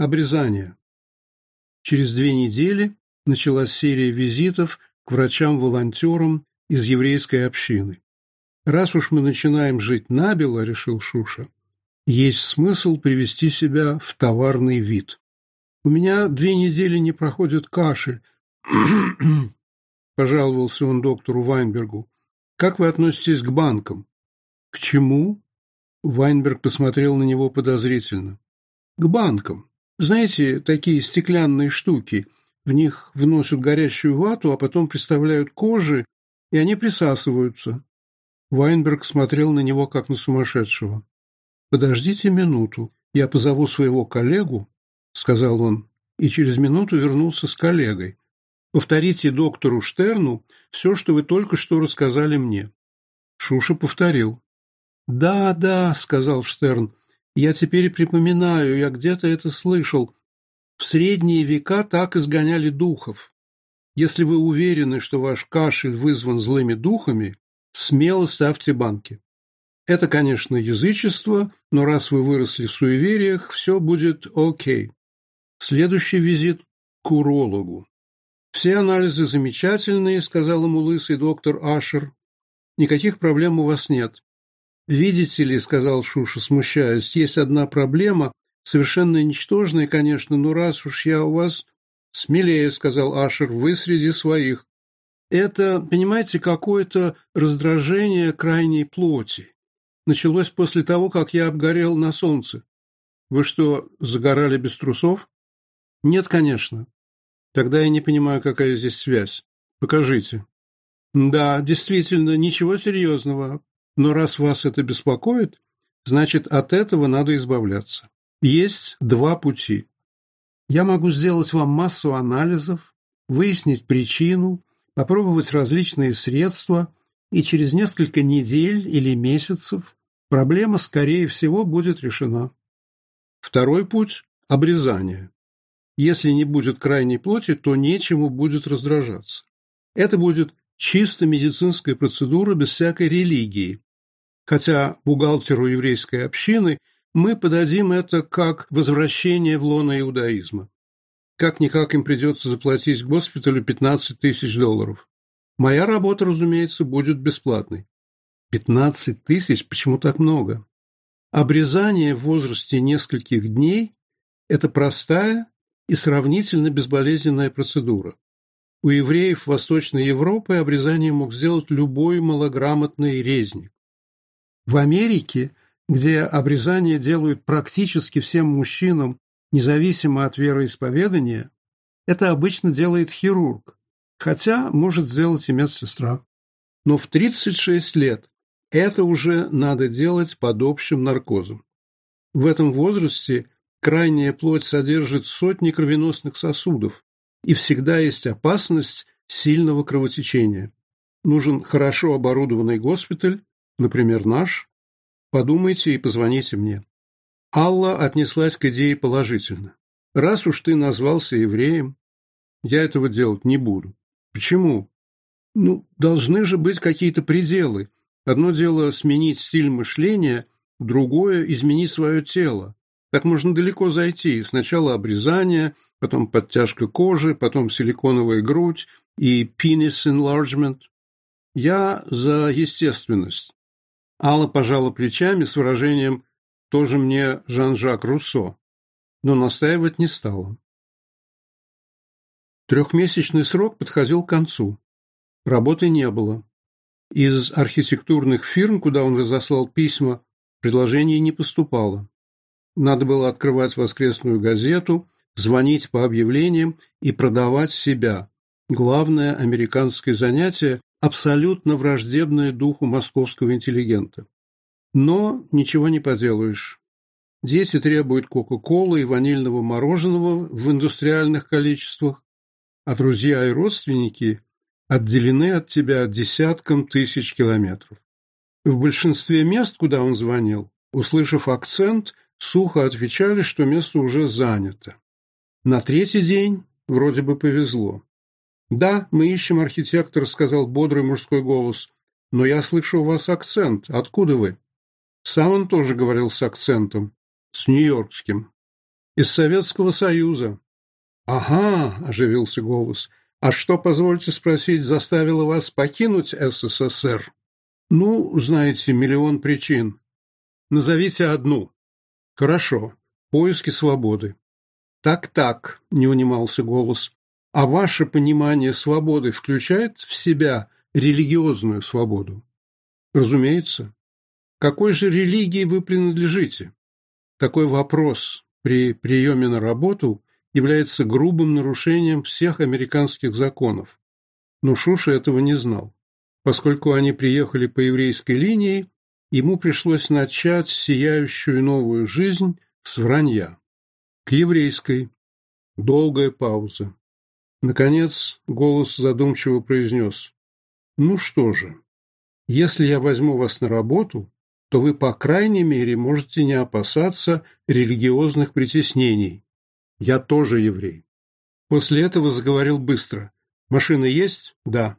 Обрезание. Через две недели началась серия визитов к врачам-волонтерам из еврейской общины. «Раз уж мы начинаем жить набело», — решил Шуша, — «есть смысл привести себя в товарный вид. У меня две недели не проходит кашель», — пожаловался он доктору Вайнбергу. «Как вы относитесь к банкам?» «К чему?» Вайнберг посмотрел на него подозрительно. «К банкам. Знаете, такие стеклянные штуки, в них вносят горящую вату, а потом представляют кожи, и они присасываются. Вайнберг смотрел на него, как на сумасшедшего. «Подождите минуту, я позову своего коллегу», — сказал он, и через минуту вернулся с коллегой. «Повторите доктору Штерну все, что вы только что рассказали мне». Шуша повторил. «Да, да», — сказал Штерн, я теперь припоминаю, я где-то это слышал. В средние века так изгоняли духов. Если вы уверены, что ваш кашель вызван злыми духами, смело ставьте банки. Это, конечно, язычество, но раз вы выросли в суевериях, все будет окей. Следующий визит к урологу. «Все анализы замечательные», — сказал ему лысый доктор Ашер. «Никаких проблем у вас нет. «Видите ли», — сказал Шуша, смущаясь, — «есть одна проблема, совершенно ничтожная, конечно, но раз уж я у вас...» «Смелее», — сказал Ашер, — «вы среди своих». Это, понимаете, какое-то раздражение крайней плоти. Началось после того, как я обгорел на солнце. Вы что, загорали без трусов? Нет, конечно. Тогда я не понимаю, какая здесь связь. Покажите. Да, действительно, ничего серьезного. Но раз вас это беспокоит, значит, от этого надо избавляться. Есть два пути. Я могу сделать вам массу анализов, выяснить причину, попробовать различные средства, и через несколько недель или месяцев проблема, скорее всего, будет решена. Второй путь – обрезание. Если не будет крайней плоти, то нечему будет раздражаться. Это будет чисто медицинская процедура без всякой религии. Хотя бухгалтеру еврейской общины мы подадим это как возвращение в лоно иудаизма. Как-никак им придется заплатить госпиталю 15 тысяч долларов. Моя работа, разумеется, будет бесплатной. 15 тысяч? Почему так много? Обрезание в возрасте нескольких дней – это простая и сравнительно безболезненная процедура. У евреев Восточной Европы обрезание мог сделать любой малограмотный резник. В Америке, где обрезание делают практически всем мужчинам, независимо от вероисповедания, это обычно делает хирург, хотя может сделать и медсестра. Но в 36 лет это уже надо делать под общим наркозом. В этом возрасте крайняя плоть содержит сотни кровеносных сосудов, и всегда есть опасность сильного кровотечения. Нужен хорошо оборудованный госпиталь, например, наш. Подумайте и позвоните мне. Алла отнеслась к идее положительно. Раз уж ты назвался евреем, я этого делать не буду. Почему? Ну, должны же быть какие-то пределы. Одно дело сменить стиль мышления, другое – изменить свое тело. Так можно далеко зайти. Сначала обрезание, потом подтяжка кожи, потом силиконовая грудь и penis enlargement. Я за естественность. Алла пожала плечами с выражением «тоже мне Жан-Жак Руссо», но настаивать не стала. Трехмесячный срок подходил к концу. Работы не было. Из архитектурных фирм, куда он разослал письма, предложений не поступало надо было открывать воскресную газету, звонить по объявлениям и продавать себя. Главное американское занятие, абсолютно враждебное духу московского интеллигента. Но ничего не поделаешь. Дети требуют кока-колы и ванильного мороженого в индустриальных количествах, а друзья и родственники отделены от тебя десятком тысяч километров. В большинстве мест, куда он звонил, услышав акцент, сухо отвечали, что место уже занято. На третий день вроде бы повезло. «Да, мы ищем архитектора», — сказал бодрый мужской голос. «Но я слышу у вас акцент. Откуда вы?» Сам он тоже говорил с акцентом. С нью-йоркским. «Из Советского Союза». «Ага», — оживился голос. «А что, позвольте спросить, заставило вас покинуть СССР?» «Ну, знаете, миллион причин. Назовите одну». Хорошо. Поиски свободы. Так-так, не унимался голос. А ваше понимание свободы включает в себя религиозную свободу? Разумеется. Какой же религии вы принадлежите? Такой вопрос при приеме на работу является грубым нарушением всех американских законов. Но Шуша этого не знал. Поскольку они приехали по еврейской линии, ему пришлось начать сияющую новую жизнь с вранья. К еврейской. Долгая пауза. Наконец голос задумчиво произнес. «Ну что же, если я возьму вас на работу, то вы, по крайней мере, можете не опасаться религиозных притеснений. Я тоже еврей». После этого заговорил быстро. «Машина есть?» «Да».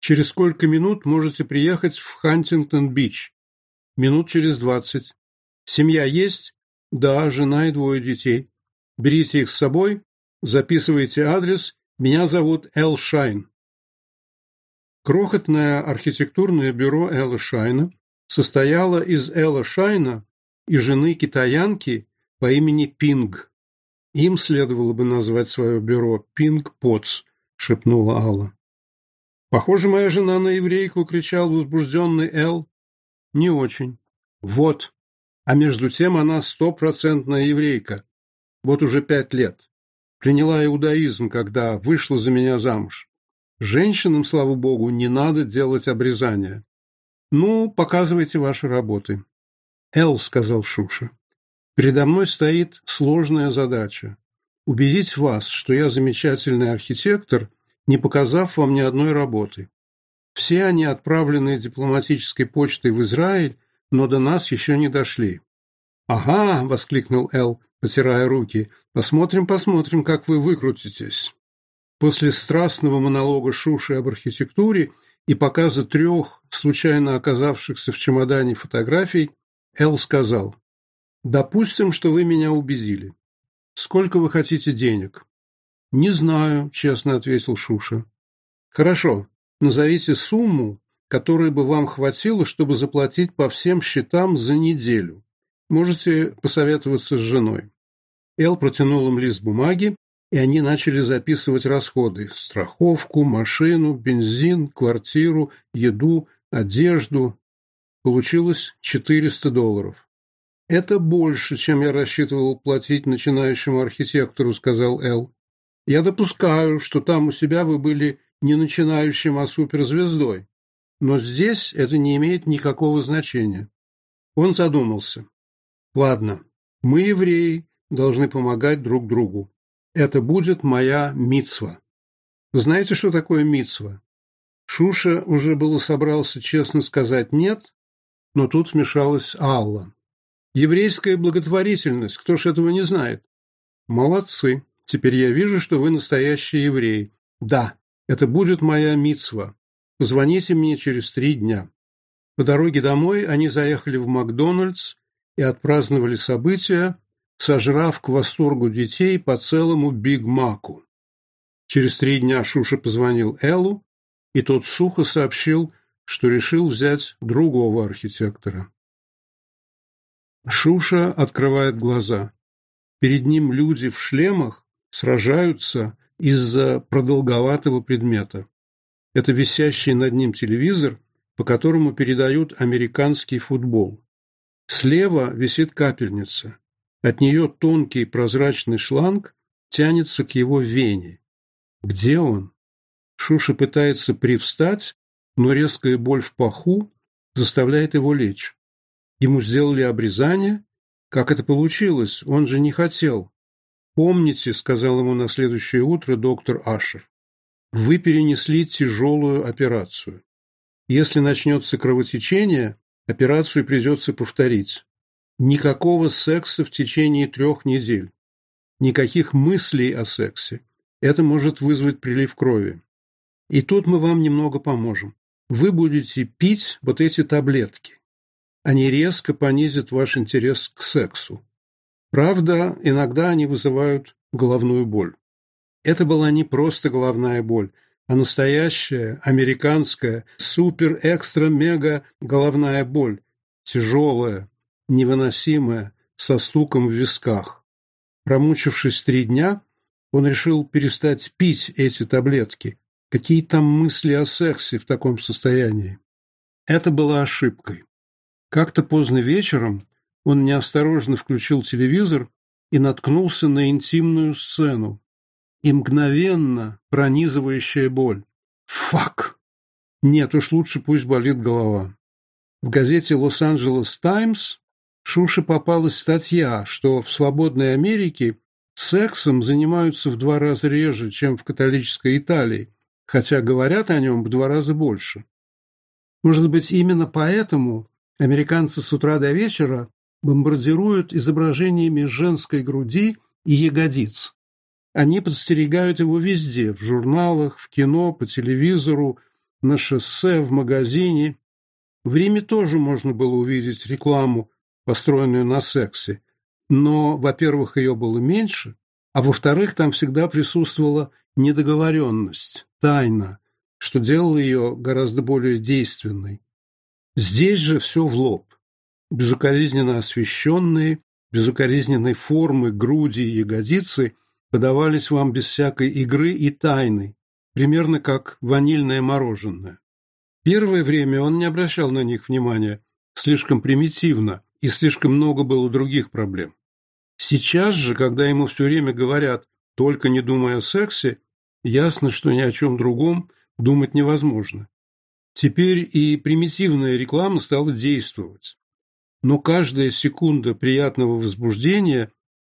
«Через сколько минут можете приехать в Хантингтон-Бич?» Минут через двадцать. Семья есть? Да, жена и двое детей. Берите их с собой, записывайте адрес. Меня зовут Эл Шайн. Крохотное архитектурное бюро Элла Шайна состояло из Элла Шайна и жены китаянки по имени Пинг. Им следовало бы назвать свое бюро Пинг Потс, шепнула Алла. Похоже, моя жена на еврейку, кричал возбужденный Эл, не очень. Вот. А между тем она стопроцентная еврейка. Вот уже пять лет. Приняла иудаизм, когда вышла за меня замуж. Женщинам, слава богу, не надо делать обрезания. Ну, показывайте ваши работы. Эл, сказал Шуша, передо мной стоит сложная задача. Убедить вас, что я замечательный архитектор, не показав вам ни одной работы. Все они отправлены дипломатической почтой в Израиль, но до нас еще не дошли. «Ага!» — воскликнул Эл, потирая руки. «Посмотрим, посмотрим, как вы выкрутитесь». После страстного монолога Шуши об архитектуре и показа трех случайно оказавшихся в чемодане фотографий, Эл сказал, «Допустим, что вы меня убедили. Сколько вы хотите денег?» «Не знаю», — честно ответил Шуша. «Хорошо. Назовите сумму, которая бы вам хватило, чтобы заплатить по всем счетам за неделю. Можете посоветоваться с женой. Эл протянул им лист бумаги, и они начали записывать расходы – страховку, машину, бензин, квартиру, еду, одежду. Получилось 400 долларов. «Это больше, чем я рассчитывал платить начинающему архитектору», – сказал Эл. «Я допускаю, что там у себя вы были не начинающим, а суперзвездой. Но здесь это не имеет никакого значения. Он задумался. Ладно, мы, евреи, должны помогать друг другу. Это будет моя мицва. Знаете, что такое мицва? Шуша уже было собрался честно сказать «нет», но тут вмешалась Алла. Еврейская благотворительность, кто ж этого не знает? Молодцы, теперь я вижу, что вы настоящие евреи. Да, это будет моя мицва. Позвоните мне через три дня». По дороге домой они заехали в Макдональдс и отпраздновали события, сожрав к восторгу детей по целому Биг Маку. Через три дня Шуша позвонил Эллу, и тот сухо сообщил, что решил взять другого архитектора. Шуша открывает глаза. Перед ним люди в шлемах сражаются из-за продолговатого предмета. Это висящий над ним телевизор, по которому передают американский футбол. Слева висит капельница. От нее тонкий прозрачный шланг тянется к его вене. Где он? Шуша пытается привстать, но резкая боль в паху заставляет его лечь. Ему сделали обрезание. Как это получилось? Он же не хотел. «Помните», — сказал ему на следующее утро доктор Ашер, — «вы перенесли тяжелую операцию. Если начнется кровотечение, операцию придется повторить. Никакого секса в течение трех недель. Никаких мыслей о сексе. Это может вызвать прилив крови. И тут мы вам немного поможем. Вы будете пить вот эти таблетки. Они резко понизят ваш интерес к сексу. Правда, иногда они вызывают головную боль. Это была не просто головная боль, а настоящая американская супер-экстра-мега головная боль, тяжелая, невыносимая, со стуком в висках. Промучившись три дня, он решил перестать пить эти таблетки. Какие там мысли о сексе в таком состоянии? Это было ошибкой. Как-то поздно вечером он неосторожно включил телевизор и наткнулся на интимную сцену. И мгновенно пронизывающая боль. Фак! Нет, уж лучше пусть болит голова. В газете «Лос-Анджелес Таймс» Шуше попалась статья, что в свободной Америке сексом занимаются в два раза реже, чем в католической Италии, хотя говорят о нем в два раза больше. Может быть, именно поэтому американцы с утра до вечера бомбардируют изображениями женской груди и ягодиц. Они подстерегают его везде – в журналах, в кино, по телевизору, на шоссе, в магазине. В Риме тоже можно было увидеть рекламу, построенную на сексе. Но, во-первых, ее было меньше, а во-вторых, там всегда присутствовала недоговоренность, тайна, что делало ее гораздо более действенной. Здесь же все в лоб безукоризненно освещенные, безукоризненной формы груди и ягодицы подавались вам без всякой игры и тайны, примерно как ванильное мороженое. Первое время он не обращал на них внимания, слишком примитивно, и слишком много было других проблем. Сейчас же, когда ему все время говорят «только не думая о сексе», ясно, что ни о чем другом думать невозможно. Теперь и примитивная реклама стала действовать но каждая секунда приятного возбуждения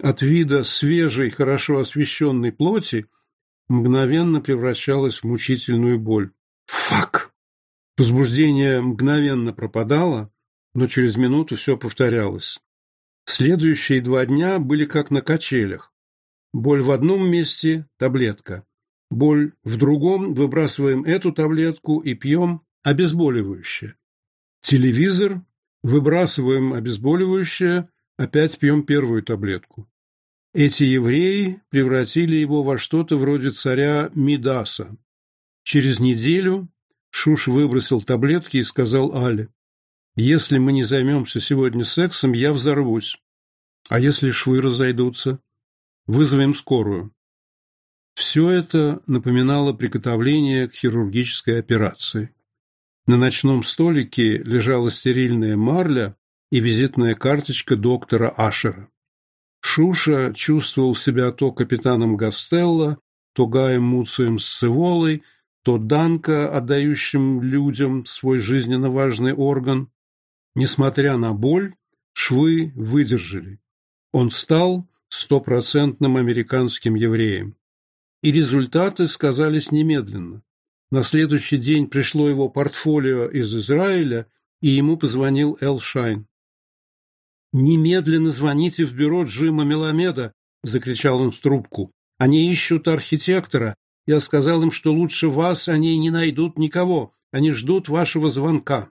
от вида свежей, хорошо освещенной плоти мгновенно превращалась в мучительную боль. Фак! Возбуждение мгновенно пропадало, но через минуту все повторялось. Следующие два дня были как на качелях. Боль в одном месте – таблетка. Боль в другом – выбрасываем эту таблетку и пьем обезболивающее. Телевизор Выбрасываем обезболивающее, опять пьем первую таблетку. Эти евреи превратили его во что-то вроде царя Мидаса. Через неделю Шуш выбросил таблетки и сказал Але, «Если мы не займемся сегодня сексом, я взорвусь. А если швы разойдутся? Вызовем скорую». Все это напоминало приготовление к хирургической операции. На ночном столике лежала стерильная марля и визитная карточка доктора Ашера. Шуша чувствовал себя то капитаном Гастелло, то Гаем Муцием Сцеволой, то Данко, отдающим людям свой жизненно важный орган. Несмотря на боль, швы выдержали. Он стал стопроцентным американским евреем. И результаты сказались немедленно. На следующий день пришло его портфолио из Израиля, и ему позвонил Эл Шайн. «Немедленно звоните в бюро Джима Меламеда!» — закричал он в трубку. «Они ищут архитектора. Я сказал им, что лучше вас они не найдут никого. Они ждут вашего звонка».